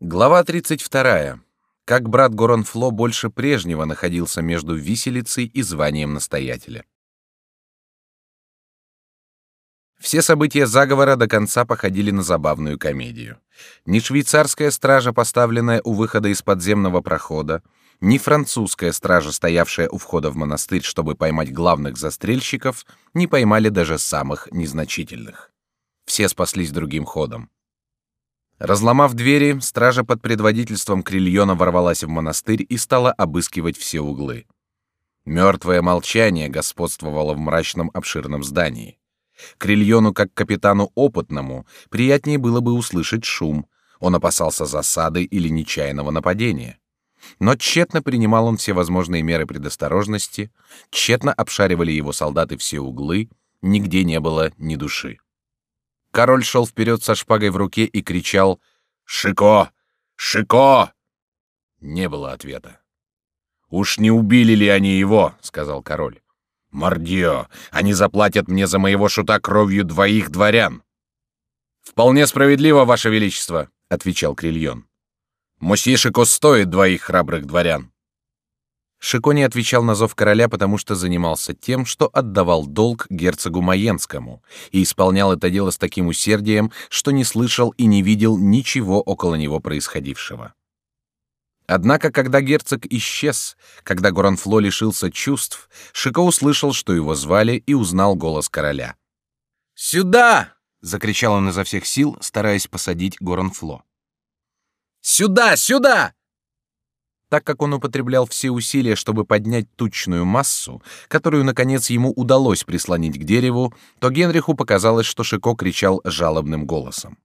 Глава 32. Как брат Горонфло больше прежнего находился между виселицей и званием настоятеля. Все события заговора до конца походили на забавную комедию. Ни швейцарская стража, поставленная у выхода из подземного прохода, ни французская стража, стоявшая у входа в монастырь, чтобы поймать главных застрельщиков, не поймали даже самых незначительных. Все спаслись другим ходом. Разломав двери, стража под предводительством Крильона ворвалась в монастырь и стала обыскивать все углы. Мертвое молчание господствовало в мрачном обширном здании. Крильону, как капитану опытному, приятнее было бы услышать шум. Он опасался засады или нечаянного нападения. Но тщетно принимал он все возможные меры предосторожности, тщетно обшаривали его солдаты все углы, нигде не было ни души. Король шел вперед со шпагой в руке и кричал «Шико! Шико!» Не было ответа. «Уж не убили ли они его?» — сказал король. «Мордио! Они заплатят мне за моего шута кровью двоих дворян!» «Вполне справедливо, ваше величество!» — отвечал Крильон. «Мосье Шико стоит двоих храбрых дворян!» Шико не отвечал на зов короля, потому что занимался тем, что отдавал долг герцогу Маенскому, и исполнял это дело с таким усердием, что не слышал и не видел ничего около него происходившего. Однако, когда герцог исчез, когда Горанфло лишился чувств, Шико услышал, что его звали, и узнал голос короля. «Сюда!» — закричал он изо всех сил, стараясь посадить Горанфло. «Сюда! Сюда!» Так как он употреблял все усилия, чтобы поднять тучную массу, которую, наконец, ему удалось прислонить к дереву, то Генриху показалось, что Шико кричал жалобным голосом.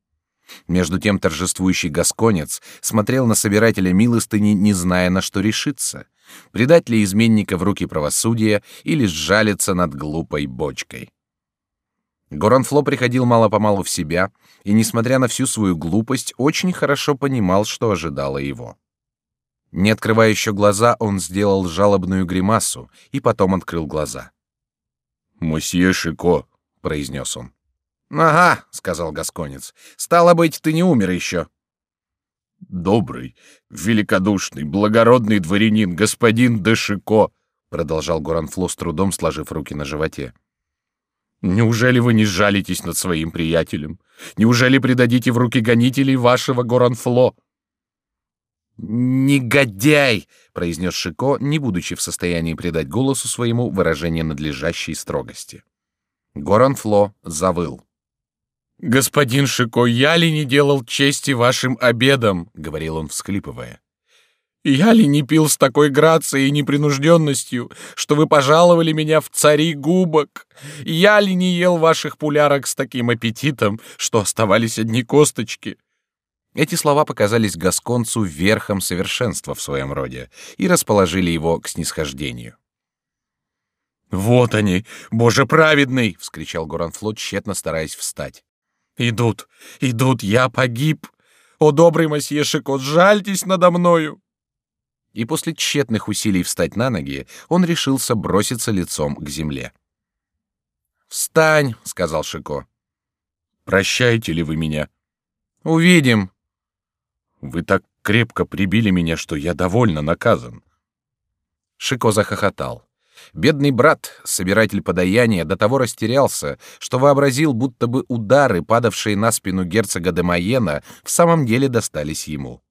Между тем торжествующий гасконец смотрел на собирателя милостыни, не зная, на что решиться — предать ли изменника в руки правосудия или сжалиться над глупой бочкой. Горанфло приходил мало-помалу в себя и, несмотря на всю свою глупость, очень хорошо понимал, что ожидало его. Не открывая еще глаза, он сделал жалобную гримасу и потом открыл глаза. «Мосье Шико», — произнес он. «Ага», — сказал Гасконец. «Стало быть, ты не умер еще». «Добрый, великодушный, благородный дворянин, господин Дешико», — продолжал Горанфло с трудом, сложив руки на животе. «Неужели вы не жалитесь над своим приятелем? Неужели предадите в руки гонителей вашего Горанфло?» «Негодяй!» — произнес Шико, не будучи в состоянии придать голосу своему выражение надлежащей строгости. Горанфло завыл. «Господин Шико, я ли не делал чести вашим обедам?» — говорил он, всхлипывая. «Я ли не пил с такой грацией и непринужденностью, что вы пожаловали меня в цари губок? Я ли не ел ваших пулярок с таким аппетитом, что оставались одни косточки?» Эти слова показались гасконцу верхом совершенства в своем роде и расположили его к снисхождению. «Вот они, Боже праведный!» — вскричал Горанфло, тщетно стараясь встать. Идут, идут, я погиб. О, добрый мосье Шикот, жальтесь надо мною. И после тщетных усилий встать на ноги, он решился броситься лицом к земле. «Встань», — сказал Шико. «Прощаете ли вы меня?» «Увидим». «Вы так крепко прибили меня, что я довольно наказан». Шико захохотал. Бедный брат, собиратель подаяния, до того растерялся, что вообразил, будто бы удары, падавшие на спину герцога де Майена, в самом деле достались ему.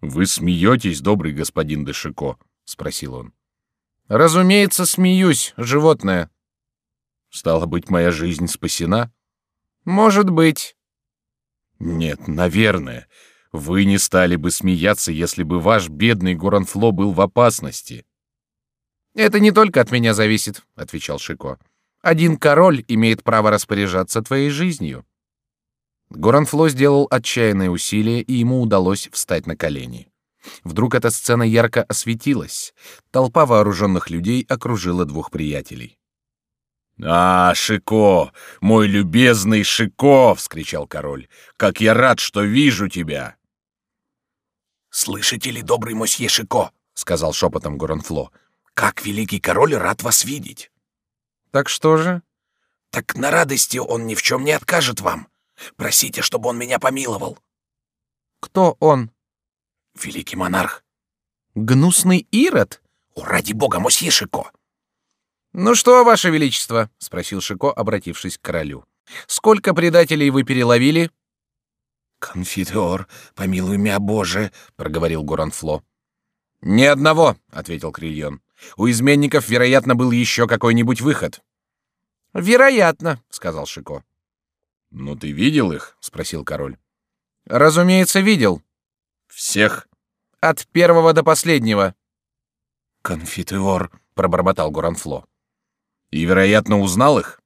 «Вы смеетесь, добрый господин де Шико?» — спросил он. «Разумеется, смеюсь, животное». «Стало быть, моя жизнь спасена?» «Может быть». «Нет, наверное. Вы не стали бы смеяться, если бы ваш бедный Горанфло был в опасности». Это не только от меня зависит, отвечал Шико. Один король имеет право распоряжаться твоей жизнью. Горанфло сделал отчаянное усилие, и ему удалось встать на колени. Вдруг эта сцена ярко осветилась. Толпа вооруженных людей окружила двух приятелей. «А, Шико, мой любезный Шико!» — вскричал король. «Как я рад, что вижу тебя!» «Слышите ли, добрый мосье Шико?» — сказал шепотом Горанфло. Как великий король рад вас видеть. Так что же? Так на радости он ни в чем не откажет вам. Просите, чтобы он меня помиловал. Кто он? Великий монарх. Гнусный Ирод? О, ради бога, мосье Шико! Ну что, ваше величество, спросил Шико, обратившись к королю. Сколько предателей вы переловили? Конфитер, помилуй меня, Боже, проговорил Горанфло. Ни одного, ответил Крильон. У изменников, вероятно, был еще какой-нибудь выход. Вероятно, сказал Шико. Ну ты видел их? спросил король. Разумеется, видел. Всех? От первого до последнего. Конфитер, пробормотал Горанфло. И, вероятно, узнал их?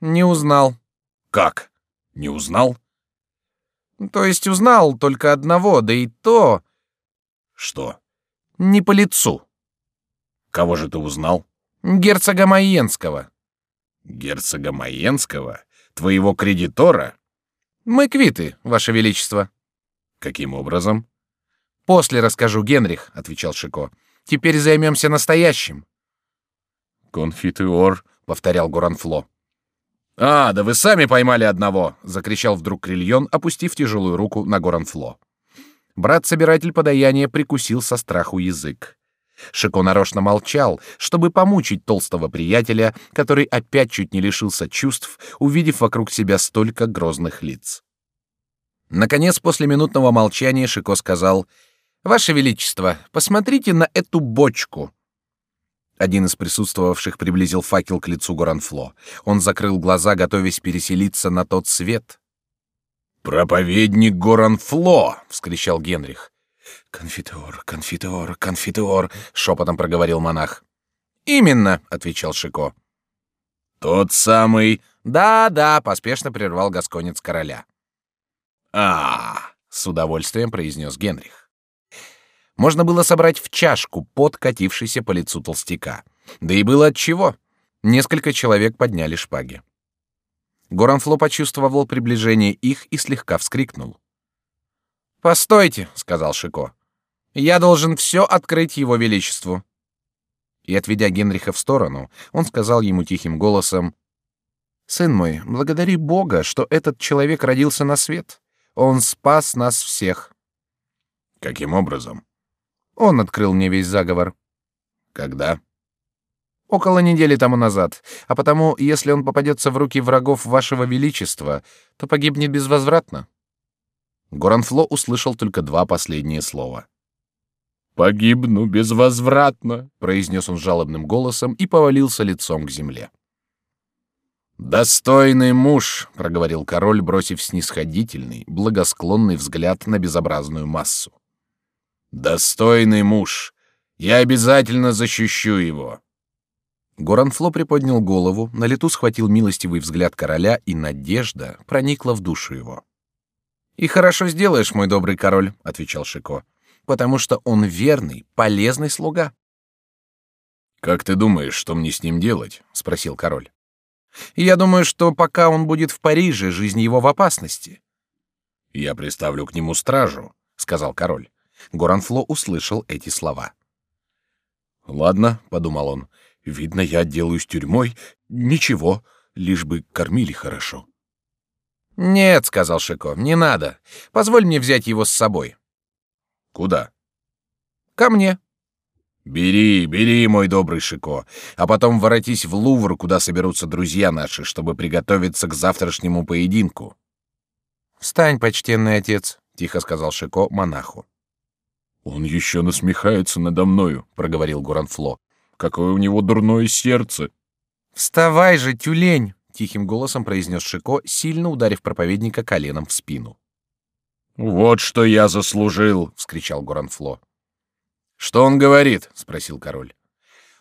Не узнал. Как? Не узнал? То есть узнал только одного, да и то... Что? Не по лицу. Кого же ты узнал? Герцога Майенского. Герцога Майенского? Твоего кредитора? Мы квиты, ваше величество. Каким образом? После расскажу, Генрих, отвечал Шико. Теперь займемся настоящим. Конфитеор, повторял Горанфло. А, да вы сами поймали одного, закричал вдруг Крильон, опустив тяжелую руку на Горанфло. Брат-собиратель подаяния прикусил со страху язык. Шико нарочно молчал, чтобы помучить толстого приятеля, который опять чуть не лишился чувств, увидев вокруг себя столько грозных лиц. Наконец, после минутного молчания Шико сказал: "Ваше величество, посмотрите на эту бочку". Один из присутствовавших приблизил факел к лицу Горанфло. Он закрыл глаза, готовясь переселиться на тот свет. Проповедник Горанфло! – вскричал Генрих. Конфитеор, конфитеор, конфитеор, шепотом проговорил монах. Именно, отвечал Шико. Тот самый. Да, да, поспешно прервал гасконец короля. А, с удовольствием произнес Генрих. Можно было собрать в чашку пот, катившийся по лицу толстяка. Да и было от чего. Несколько человек подняли шпаги. Горанфло почувствовал приближение их и слегка вскрикнул. Постойте, сказал Шико. Я должен все открыть его величеству. И отведя Генриха в сторону, он сказал ему тихим голосом: Сын мой, благодари Бога, что этот человек родился на свет. Он спас нас всех. Каким образом? Он открыл мне весь заговор. Когда? Около недели тому назад. А потому, если он попадется в руки врагов вашего величества, то погибнет безвозвратно. Горанфло услышал только два последние слова. «Погибну безвозвратно», — произнес он жалобным голосом и повалился лицом к земле. «Достойный муж», — проговорил король, бросив снисходительный, благосклонный взгляд на безобразную массу. «Достойный муж. Я обязательно защищу его». Горанфло приподнял голову, на лету схватил милостивый взгляд короля, и надежда проникла в душу его. И хорошо сделаешь, мой добрый король, отвечал Шико, потому что он верный, полезный слуга. Как ты думаешь, что мне с ним делать? спросил король. Я думаю, что пока он будет в Париже, жизнь его в опасности. Я приставлю к нему стражу, сказал король. Горанфло услышал эти слова. Ладно, подумал он. Видно, я отделаюсь тюрьмой. Ничего, лишь бы кормили хорошо. Нет, сказал Шико, не надо. Позволь мне взять его с собой. Куда? Ко мне. Бери, бери, мой добрый Шико, а потом воротись в Лувр, куда соберутся друзья наши, чтобы приготовиться к завтрашнему поединку. Встань, почтенный отец, тихо сказал Шико монаху. Он еще насмехается надо мною, проговорил Гуранфло. Какое у него дурное сердце. Вставай же, тюлень, тихим голосом произнес Шико, сильно ударив проповедника коленом в спину. Вот что я заслужил, вскричал Горанфло. Что он говорит? спросил король.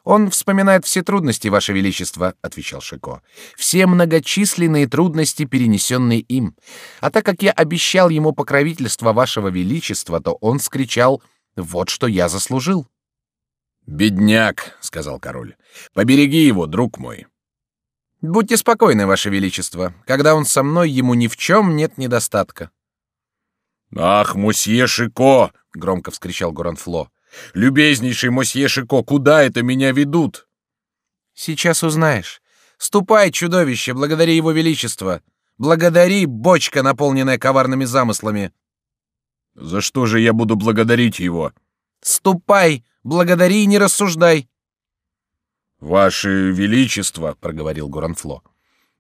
Он вспоминает все трудности, ваше величество, отвечал Шико, все многочисленные трудности, перенесенные им. А так как я обещал ему покровительство вашего величества, то он скричал: "Вот что я заслужил". Бедняк, сказал король, побереги его, друг мой. Будьте спокойны, ваше величество. Когда он со мной, ему ни в чем нет недостатка. Ах, мосье Шико! громко вскричал Горанфло. Любезнейший мосье Шико, куда это меня ведут? Сейчас узнаешь. Ступай, чудовище, благодари его величество. Благодари, бочка, наполненная коварными замыслами. За что же я буду благодарить его? Ступай, благодари и не рассуждай. Ваше величество, проговорил Горанфло.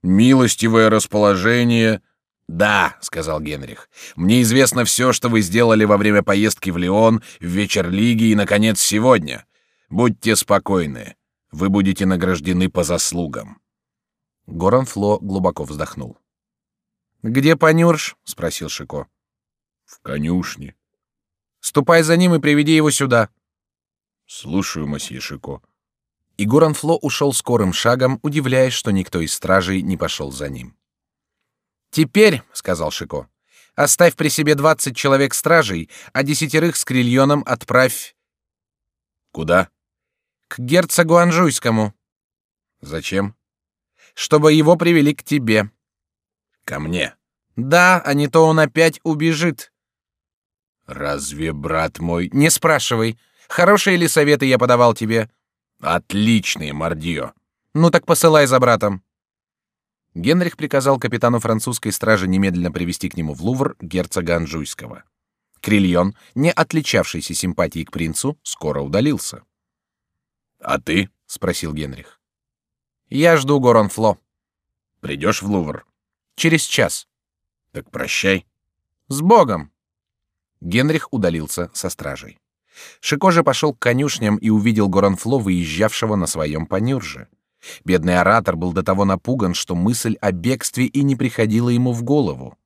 Милостивое расположение. Да, сказал Генрих. Мне известно все, что вы сделали во время поездки в Лион, в вечер лиги и наконец сегодня. Будьте спокойны. Вы будете награждены по заслугам. Горанфло глубоко вздохнул. Где Панюрш? спросил Шико. В конюшне. Ступай за ним и приведи его сюда. Слушаю, месье Шико. И Горанфло ушел скорым шагом, удивляясь, что никто из стражей не пошел за ним. Теперь, сказал Шико, оставь при себе двадцать человек стражей, а десятерых с крильоном отправь. Куда? К герцогу Анжуйскому. Зачем? Чтобы его привели к тебе. Ко мне. Да, а не то он опять убежит. Разве брат мой? Не спрашивай. Хорошие ли советы я подавал тебе? Отличные, мордио. Ну так посылай за братом. Генрих приказал капитану французской стражи немедленно привести к нему в Лувр герцога Анжуйского. Крильон, не отличавшийся симпатией к принцу, скоро удалился. А ты? спросил Генрих. Я жду Горонфло. Придешь в Лувр? Через час. Так прощай. С Богом. Генрих удалился со стражей. Шико же пошел к конюшням и увидел Горонфло, выезжавшего на своем понюрже. Бедный оратор был до того напуган, что мысль о бегстве и не приходила ему в голову.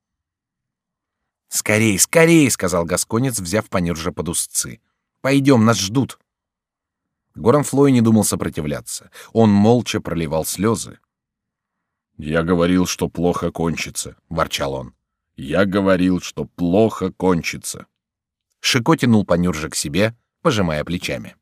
«Скорей, скорей!» — сказал Гасконец, взяв понюрже под узцы. «Пойдем, нас ждут!» Горонфло и не думал сопротивляться. Он молча проливал слезы. «Я говорил, что плохо кончится», — ворчал он. «Я говорил, что плохо кончится». Шико тянул Панюржа к себе, пожимая плечами.